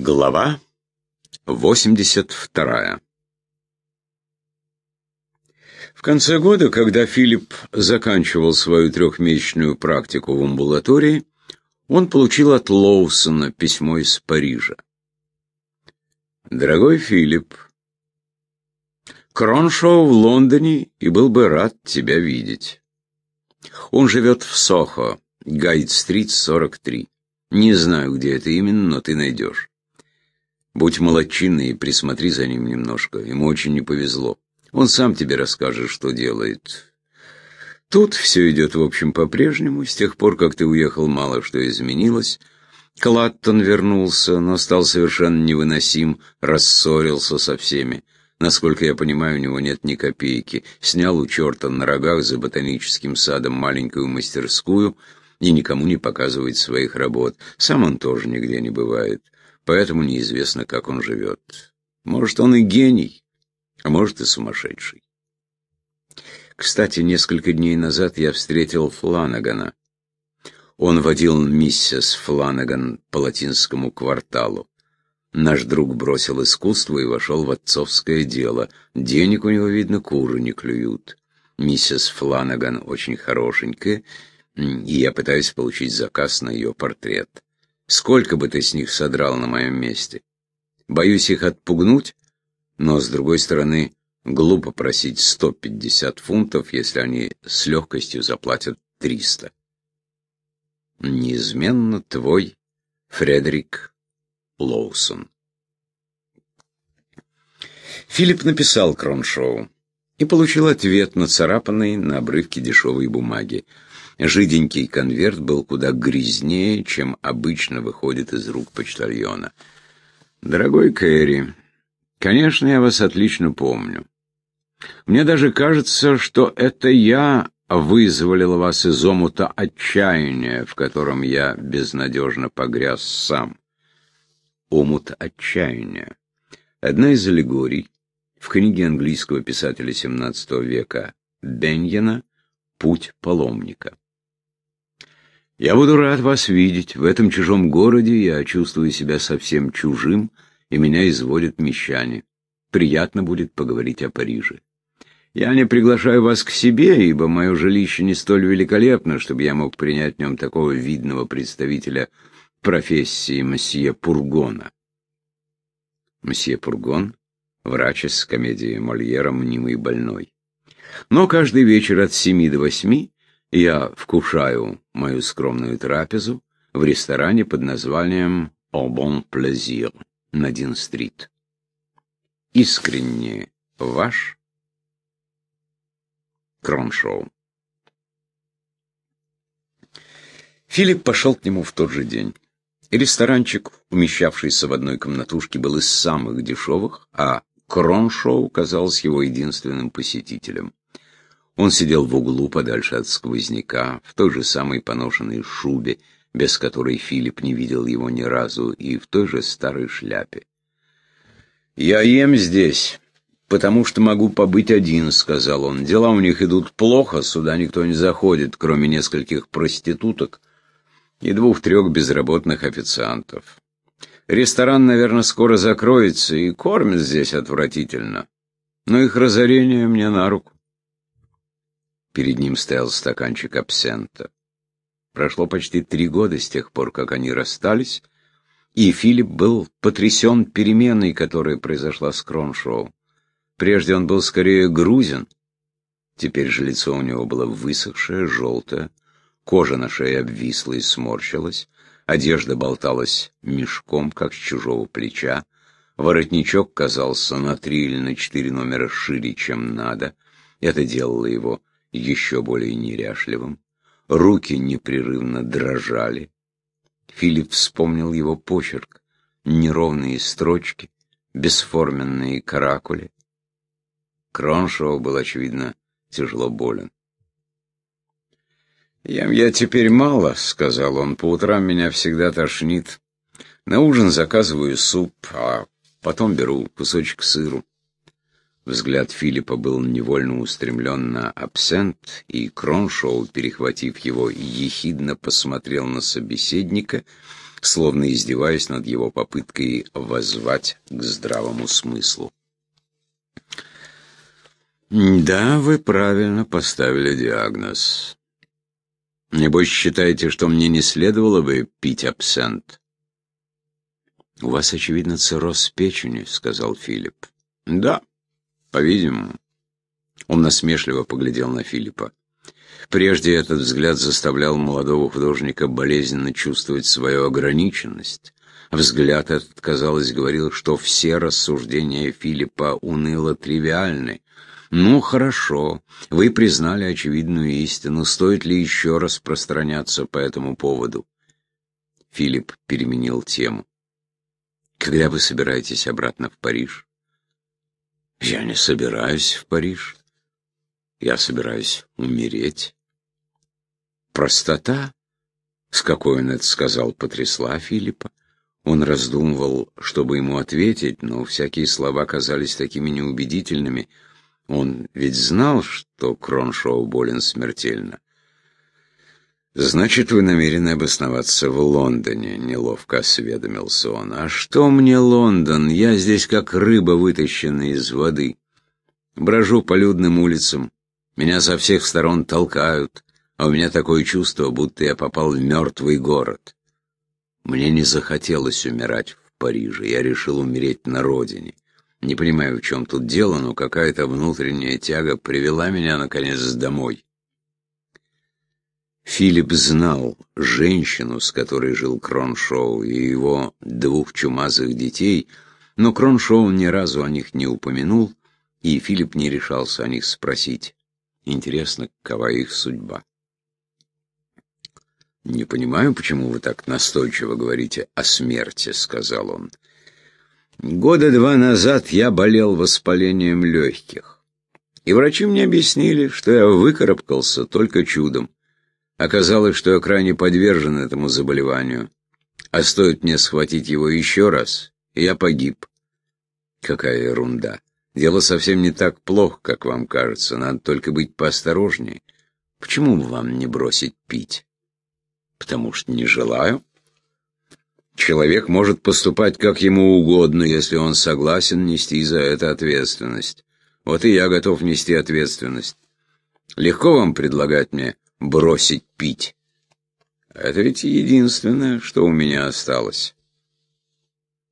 Глава 82 В конце года, когда Филипп заканчивал свою трехмесячную практику в амбулатории, он получил от Лоусона письмо из Парижа. «Дорогой Филипп, Кроншоу в Лондоне и был бы рад тебя видеть. Он живет в Сохо, Гайд-стрит, 43. Не знаю, где это именно, но ты найдешь. Будь молодчинной и присмотри за ним немножко. Ему очень не повезло. Он сам тебе расскажет, что делает. Тут все идет, в общем, по-прежнему. С тех пор, как ты уехал, мало что изменилось. Клаттон вернулся, но стал совершенно невыносим, рассорился со всеми. Насколько я понимаю, у него нет ни копейки. Снял у черта на рогах за ботаническим садом маленькую мастерскую и никому не показывает своих работ. Сам он тоже нигде не бывает поэтому неизвестно, как он живет. Может, он и гений, а может, и сумасшедший. Кстати, несколько дней назад я встретил Фланагана. Он водил миссис Фланаган по латинскому кварталу. Наш друг бросил искусство и вошел в отцовское дело. Денег у него, видно, куры не клюют. Миссис Фланаган очень хорошенькая, и я пытаюсь получить заказ на ее портрет. Сколько бы ты с них содрал на моем месте? Боюсь их отпугнуть, но, с другой стороны, глупо просить 150 фунтов, если они с легкостью заплатят 300. Неизменно твой Фредерик Лоусон. Филипп написал Кроншоу и получил ответ, нацарапанный на обрывке дешевой бумаги. Жиденький конверт был куда грязнее, чем обычно выходит из рук почтальона. «Дорогой Кэрри, конечно, я вас отлично помню. Мне даже кажется, что это я вызволил вас из омута отчаяния, в котором я безнадежно погряз сам. Омут отчаяния. Одна из аллегорий в книге английского писателя XVII века Беньена «Путь паломника». Я буду рад вас видеть. В этом чужом городе я чувствую себя совсем чужим, и меня изводят мещане. Приятно будет поговорить о Париже. Я не приглашаю вас к себе, ибо мое жилище не столь великолепно, чтобы я мог принять в нем такого видного представителя профессии мсье Пургона. Мсье Пургон — врач из комедии Мольера «Мнимый больной». Но каждый вечер от семи до восьми я вкушаю мою скромную трапезу в ресторане под названием «Au bon plaisir» на Дин-стрит. Искренне ваш Кроншоу. Филипп пошел к нему в тот же день. Ресторанчик, умещавшийся в одной комнатушке, был из самых дешевых, а Кроншоу казался его единственным посетителем. Он сидел в углу подальше от сквозняка, в той же самой поношенной шубе, без которой Филипп не видел его ни разу, и в той же старой шляпе. «Я ем здесь, потому что могу побыть один», — сказал он. «Дела у них идут плохо, сюда никто не заходит, кроме нескольких проституток и двух-трех безработных официантов. Ресторан, наверное, скоро закроется, и кормят здесь отвратительно. Но их разорение мне на руку. Перед ним стоял стаканчик абсента. Прошло почти три года с тех пор, как они расстались, и Филипп был потрясен переменой, которая произошла с Кроншоу. Прежде он был скорее грузин, теперь же лицо у него было высохшее, желтое, кожа на шее обвисла и сморщилась, одежда болталась мешком, как с чужого плеча, воротничок казался на три или на четыре номера шире, чем надо. Это делало его еще более неряшливым. Руки непрерывно дрожали. Филипп вспомнил его почерк. Неровные строчки, бесформенные каракули. Кроншоу был, очевидно, тяжело болен. «Ем я теперь мало», — сказал он. «По утрам меня всегда тошнит. На ужин заказываю суп, а потом беру кусочек сыру. Взгляд Филиппа был невольно устремлен на абсент, и Кроншоу, перехватив его, ехидно посмотрел на собеседника словно издеваясь над его попыткой воззвать к здравому смыслу. «Да, вы правильно поставили диагноз. Небось, считаете, что мне не следовало бы пить абсент?» «У вас, очевидно, цирроз печени», — сказал Филипп. «Да, по-видимому». Он насмешливо поглядел на Филиппа. Прежде этот взгляд заставлял молодого художника болезненно чувствовать свою ограниченность. Взгляд этот, казалось, говорил, что все рассуждения Филиппа уныло-тривиальны, ну, хорошо, вы признали очевидную истину. Стоит ли еще распространяться по этому поводу? Филипп переменил тему. Когда вы собираетесь обратно в Париж? Я не собираюсь в Париж. Я собираюсь умереть. Простота, с какой он это сказал, потрясла Филиппа. Он раздумывал, чтобы ему ответить, но всякие слова казались такими неубедительными — он ведь знал, что Кроншоу болен смертельно. «Значит, вы намерены обосноваться в Лондоне», — неловко осведомился он. «А что мне Лондон? Я здесь как рыба, вытащенная из воды. Брожу по людным улицам, меня со всех сторон толкают, а у меня такое чувство, будто я попал в мертвый город. Мне не захотелось умирать в Париже, я решил умереть на родине. Не понимаю, в чем тут дело, но какая-то внутренняя тяга привела меня, наконец, домой. Филипп знал женщину, с которой жил Кроншоу, и его двух чумазых детей, но Кроншоу ни разу о них не упомянул, и Филипп не решался о них спросить. Интересно, какова их судьба. «Не понимаю, почему вы так настойчиво говорите о смерти», — сказал он. Года два назад я болел воспалением легких. И врачи мне объяснили, что я выкарабкался только чудом. Оказалось, что я крайне подвержен этому заболеванию. А стоит мне схватить его еще раз, и я погиб. Какая ерунда. Дело совсем не так плохо, как вам кажется. Надо только быть поосторожнее. Почему вам не бросить пить? Потому что не желаю. Человек может поступать как ему угодно, если он согласен нести за это ответственность. Вот и я готов нести ответственность. Легко вам предлагать мне бросить пить? Это ведь единственное, что у меня осталось.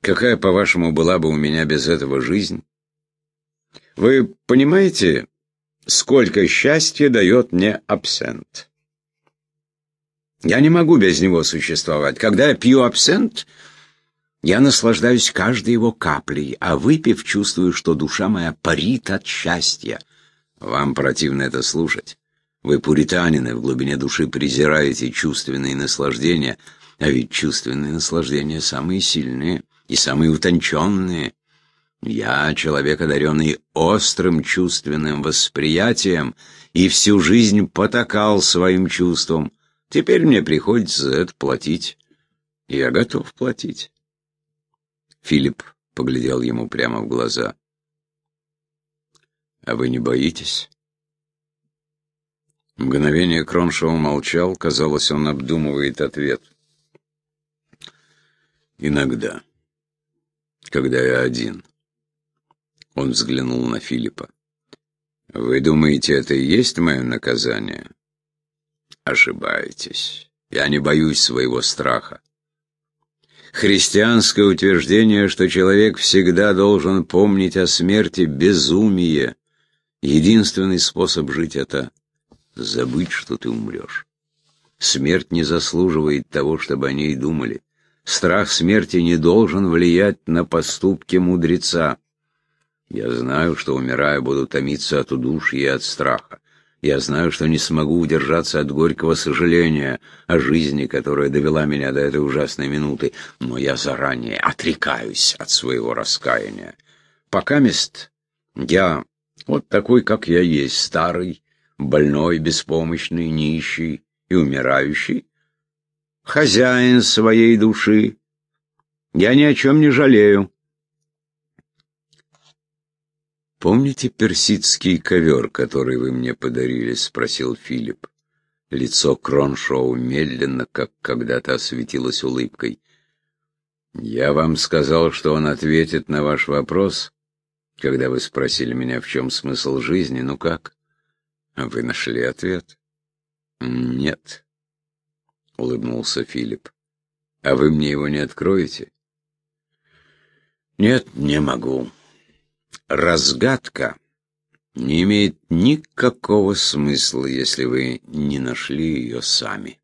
Какая, по-вашему, была бы у меня без этого жизнь? Вы понимаете, сколько счастья дает мне абсент? Я не могу без него существовать. Когда я пью абсент, я наслаждаюсь каждой его каплей, а выпив, чувствую, что душа моя парит от счастья. Вам противно это слушать. Вы пуританины, в глубине души презираете чувственные наслаждения, а ведь чувственные наслаждения самые сильные и самые утонченные. Я человек, одаренный острым чувственным восприятием, и всю жизнь потакал своим чувствам. Теперь мне приходится за это платить. Я готов платить. Филипп поглядел ему прямо в глаза. «А вы не боитесь?» Мгновение Кроншоу молчал, казалось, он обдумывает ответ. «Иногда, когда я один». Он взглянул на Филиппа. «Вы думаете, это и есть мое наказание?» Ошибаетесь. Я не боюсь своего страха. Христианское утверждение, что человек всегда должен помнить о смерти, безумие. Единственный способ жить — это забыть, что ты умрешь. Смерть не заслуживает того, чтобы о ней думали. Страх смерти не должен влиять на поступки мудреца. Я знаю, что, умирая, буду томиться от удушья и от страха. Я знаю, что не смогу удержаться от горького сожаления о жизни, которая довела меня до этой ужасной минуты, но я заранее отрекаюсь от своего раскаяния. Пока мест я вот такой, как я есть, старый, больной, беспомощный, нищий и умирающий, хозяин своей души. Я ни о чем не жалею. «Помните персидский ковер, который вы мне подарили?» — спросил Филипп. Лицо Кроншоу медленно, как когда-то осветилось улыбкой. Я вам сказал, что он ответит на ваш вопрос, когда вы спросили меня, в чем смысл жизни. Ну как? Вы нашли ответ? Нет, улыбнулся Филипп. А вы мне его не откроете? Нет, не могу. Разгадка не имеет никакого смысла, если вы не нашли ее сами.